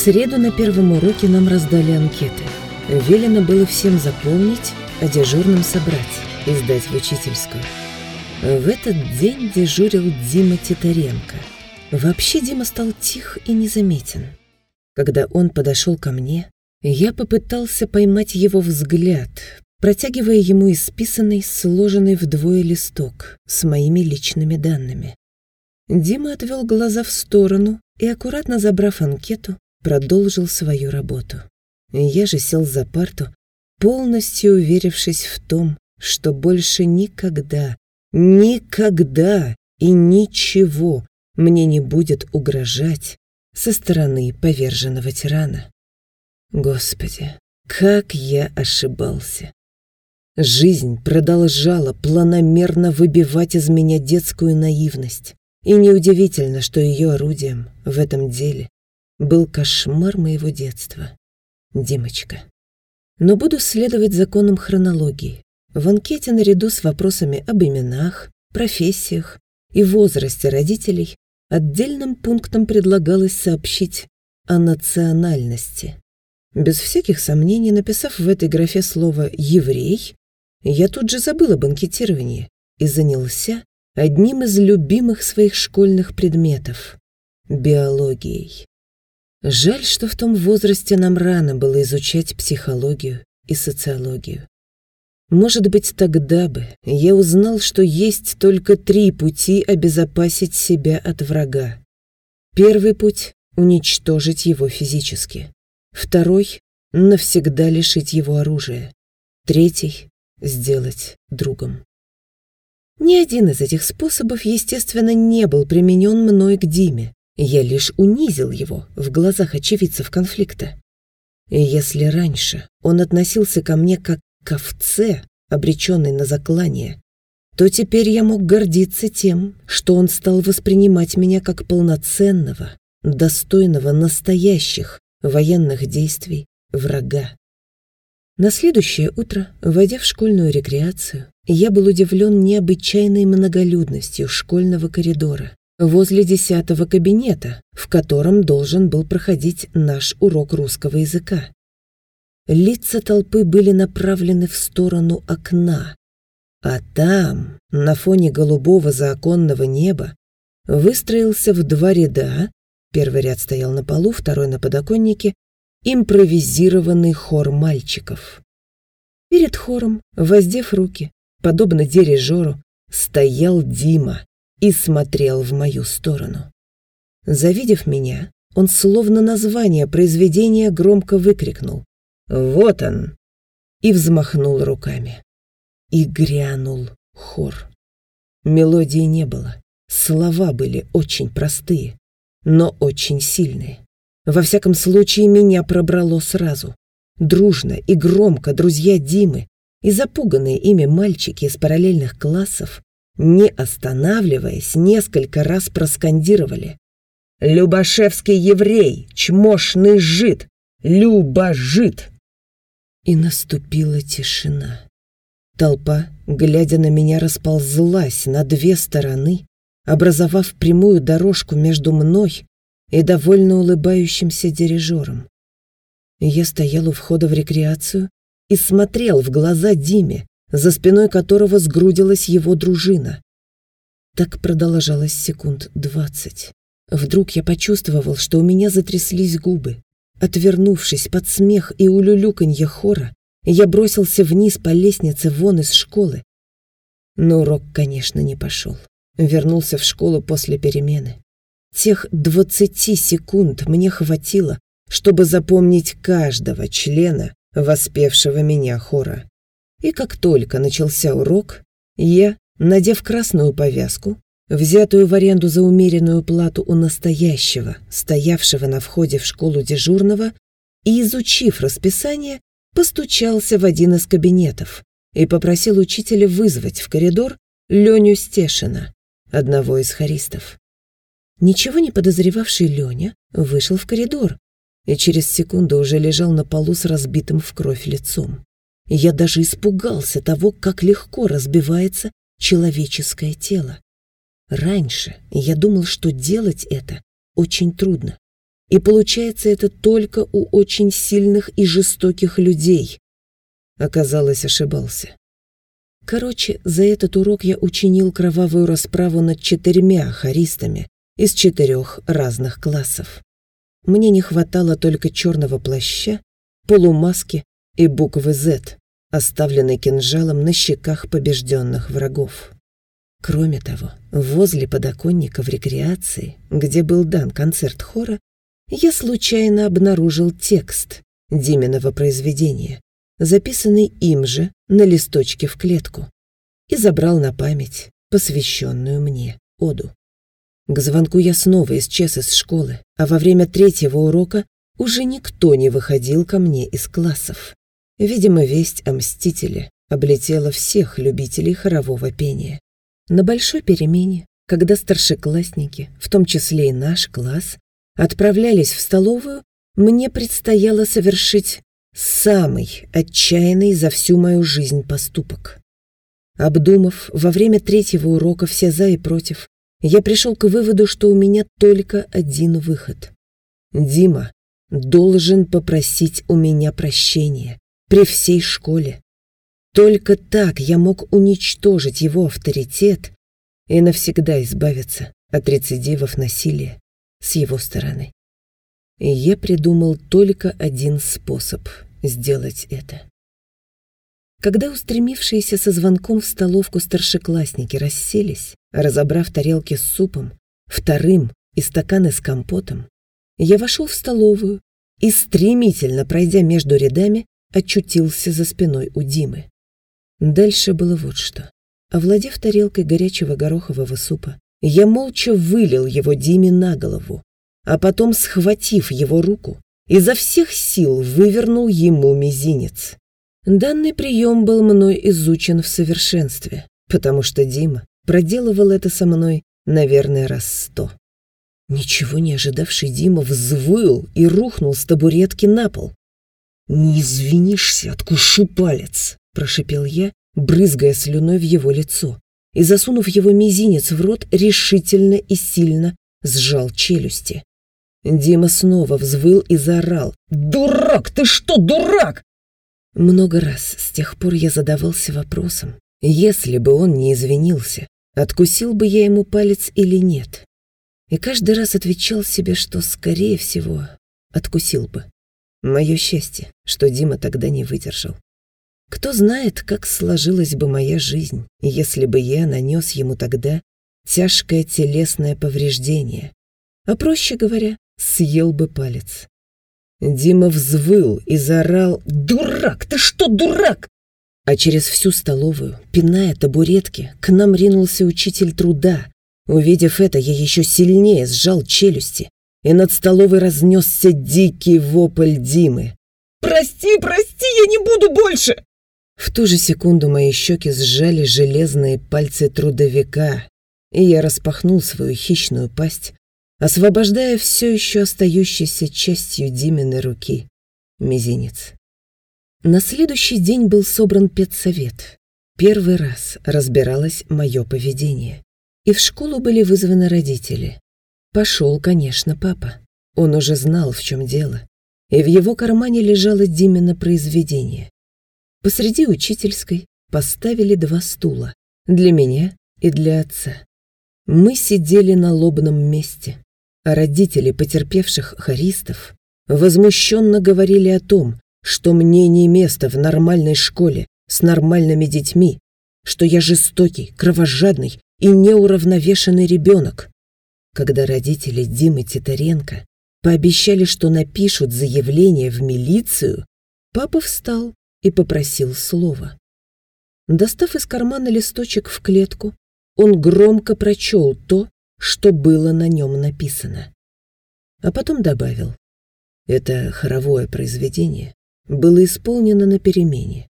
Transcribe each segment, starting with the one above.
среду на первом уроке нам раздали анкеты. Велено было всем заполнить, а дежурным собрать и сдать в учительскую. В этот день дежурил Дима Титаренко. Вообще Дима стал тих и незаметен. Когда он подошел ко мне, я попытался поймать его взгляд, протягивая ему исписанный, сложенный вдвое листок с моими личными данными. Дима отвел глаза в сторону и, аккуратно забрав анкету, продолжил свою работу. Я же сел за парту, полностью уверившись в том, что больше никогда, никогда и ничего мне не будет угрожать со стороны поверженного тирана. Господи, как я ошибался. Жизнь продолжала планомерно выбивать из меня детскую наивность. И неудивительно, что ее орудием в этом деле был кошмар моего детства. Димочка. Но буду следовать законам хронологии. В анкете наряду с вопросами об именах, профессиях и возрасте родителей отдельным пунктом предлагалось сообщить о национальности. Без всяких сомнений, написав в этой графе слово «еврей», я тут же забыл об анкетировании и занялся одним из любимых своих школьных предметов — биологией. Жаль, что в том возрасте нам рано было изучать психологию и социологию. Может быть, тогда бы я узнал, что есть только три пути обезопасить себя от врага. Первый путь — уничтожить его физически. Второй — навсегда лишить его оружия. Третий — сделать другом. Ни один из этих способов, естественно, не был применен мной к Диме. Я лишь унизил его в глазах очевидцев конфликта. Если раньше он относился ко мне как к овце, обреченной на заклание, то теперь я мог гордиться тем, что он стал воспринимать меня как полноценного, достойного настоящих военных действий врага. На следующее утро, войдя в школьную рекреацию, я был удивлен необычайной многолюдностью школьного коридора возле десятого кабинета, в котором должен был проходить наш урок русского языка. Лица толпы были направлены в сторону окна, а там, на фоне голубого заоконного неба, выстроился в два ряда, первый ряд стоял на полу, второй на подоконнике, импровизированный хор мальчиков. Перед хором, воздев руки, подобно дирижеру, стоял Дима и смотрел в мою сторону. Завидев меня, он словно название произведения громко выкрикнул «Вот он!» и взмахнул руками. И грянул хор. Мелодии не было, слова были очень простые, но очень сильные. Во всяком случае, меня пробрало сразу. Дружно и громко друзья Димы и запуганные ими мальчики из параллельных классов, не останавливаясь, несколько раз проскандировали. «Любашевский еврей! Чмошный жид! Люба жид!» И наступила тишина. Толпа, глядя на меня, расползлась на две стороны, образовав прямую дорожку между мной и довольно улыбающимся дирижером. Я стоял у входа в рекреацию и смотрел в глаза Диме, за спиной которого сгрудилась его дружина. Так продолжалось секунд двадцать. Вдруг я почувствовал, что у меня затряслись губы. Отвернувшись под смех и улюлюканье хора, я бросился вниз по лестнице вон из школы. Но урок, конечно, не пошел. Вернулся в школу после перемены. Тех двадцати секунд мне хватило, чтобы запомнить каждого члена воспевшего меня хора. И как только начался урок, я, надев красную повязку, взятую в аренду за умеренную плату у настоящего, стоявшего на входе в школу дежурного, и, изучив расписание, постучался в один из кабинетов и попросил учителя вызвать в коридор Леню Стешина, одного из хористов. Ничего не подозревавший Леня вышел в коридор и через секунду уже лежал на полу с разбитым в кровь лицом. Я даже испугался того, как легко разбивается человеческое тело. Раньше я думал, что делать это очень трудно. И получается это только у очень сильных и жестоких людей. Оказалось, ошибался. Короче, за этот урок я учинил кровавую расправу над четырьмя харистами из четырех разных классов. Мне не хватало только черного плаща, полумаски и буквы «З», оставленной кинжалом на щеках побежденных врагов. Кроме того, возле подоконника в рекреации, где был дан концерт хора, я случайно обнаружил текст Диминого произведения, записанный им же на листочке в клетку, и забрал на память посвященную мне оду. К звонку я снова исчез из школы, а во время третьего урока уже никто не выходил ко мне из классов. Видимо, весть о Мстителе облетела всех любителей хорового пения. На большой перемене, когда старшеклассники, в том числе и наш класс, отправлялись в столовую, мне предстояло совершить самый отчаянный за всю мою жизнь поступок. Обдумав во время третьего урока все «за» и «против», я пришел к выводу, что у меня только один выход. Дима должен попросить у меня прощения при всей школе. Только так я мог уничтожить его авторитет и навсегда избавиться от рецидивов насилия с его стороны. И я придумал только один способ сделать это. Когда устремившиеся со звонком в столовку старшеклассники расселись, разобрав тарелки с супом, вторым и стаканы с компотом, я вошел в столовую и, стремительно пройдя между рядами, очутился за спиной у Димы. Дальше было вот что. Овладев тарелкой горячего горохового супа, я молча вылил его Диме на голову, а потом, схватив его руку, изо всех сил вывернул ему мизинец. Данный прием был мной изучен в совершенстве, потому что Дима проделывал это со мной, наверное, раз сто. Ничего не ожидавший Дима взвыл и рухнул с табуретки на пол. «Не извинишься, откушу палец!» – прошипел я, брызгая слюной в его лицо, и, засунув его мизинец в рот, решительно и сильно сжал челюсти. Дима снова взвыл и заорал. «Дурак! Ты что, дурак?» Много раз с тех пор я задавался вопросом, если бы он не извинился, откусил бы я ему палец или нет. И каждый раз отвечал себе, что, скорее всего, откусил бы. Мое счастье, что Дима тогда не выдержал. Кто знает, как сложилась бы моя жизнь, если бы я нанес ему тогда тяжкое телесное повреждение, а, проще говоря, съел бы палец. Дима взвыл и заорал «Дурак! Ты что, дурак?» А через всю столовую, пиная табуретки, к нам ринулся учитель труда. Увидев это, я еще сильнее сжал челюсти и над столовой разнесся дикий вопль Димы. «Прости, прости, я не буду больше!» В ту же секунду мои щеки сжали железные пальцы трудовика, и я распахнул свою хищную пасть, освобождая все еще остающейся частью Диминой руки мизинец. На следующий день был собран педсовет. Первый раз разбиралось мое поведение. И в школу были вызваны родители. Пошел, конечно, папа. Он уже знал, в чем дело. И в его кармане лежало Димина произведение. Посреди учительской поставили два стула. Для меня и для отца. Мы сидели на лобном месте. А родители потерпевших харистов возмущенно говорили о том, что мне не место в нормальной школе с нормальными детьми, что я жестокий, кровожадный и неуравновешенный ребенок. Когда родители Димы Титаренко пообещали, что напишут заявление в милицию, папа встал и попросил слова. Достав из кармана листочек в клетку, он громко прочел то, что было на нем написано. А потом добавил, это хоровое произведение было исполнено на перемене,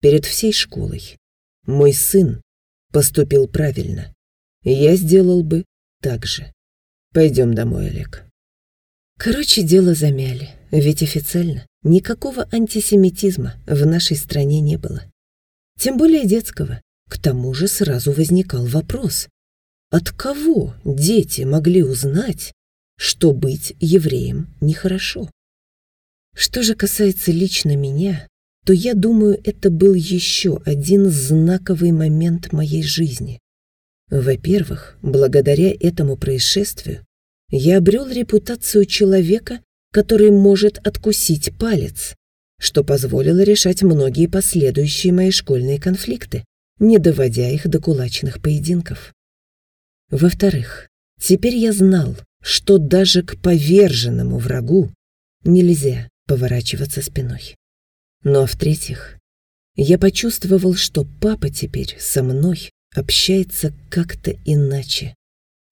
перед всей школой. Мой сын поступил правильно. Я сделал бы так же. Пойдем домой, Олег. Короче, дело замяли, ведь официально никакого антисемитизма в нашей стране не было. Тем более детского. К тому же сразу возникал вопрос. От кого дети могли узнать, что быть евреем нехорошо. Что же касается лично меня, то я думаю, это был еще один знаковый момент моей жизни. Во-первых, благодаря этому происшествию я обрел репутацию человека, который может откусить палец, что позволило решать многие последующие мои школьные конфликты, не доводя их до кулачных поединков. Во-вторых, теперь я знал, что даже к поверженному врагу нельзя поворачиваться спиной. Ну а в-третьих, я почувствовал, что папа теперь со мной общается как-то иначе,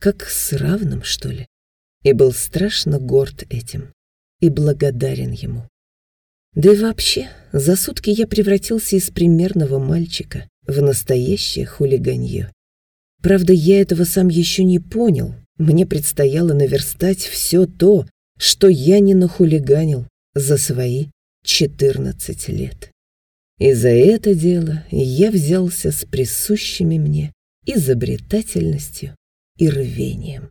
как с равным, что ли, и был страшно горд этим и благодарен ему. Да и вообще, за сутки я превратился из примерного мальчика в настоящее хулиганье. Правда, я этого сам еще не понял. Мне предстояло наверстать все то, что я не нахулиганил за свои 14 лет. И за это дело я взялся с присущими мне изобретательностью и рвением.